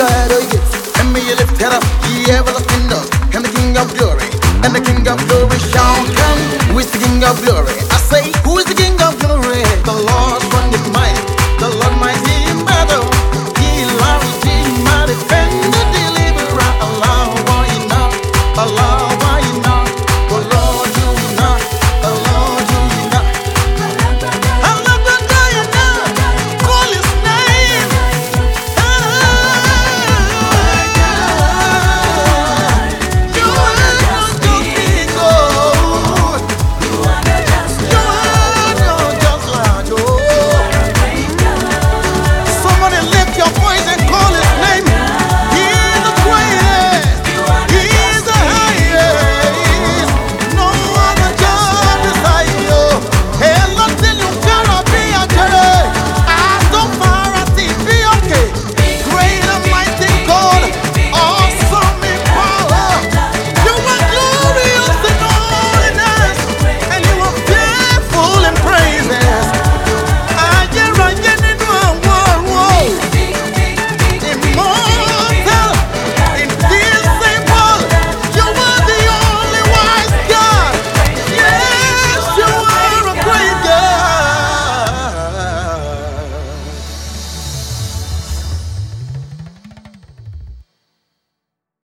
Oh, up, the king of glory. And the king of glory shall come the king of glory.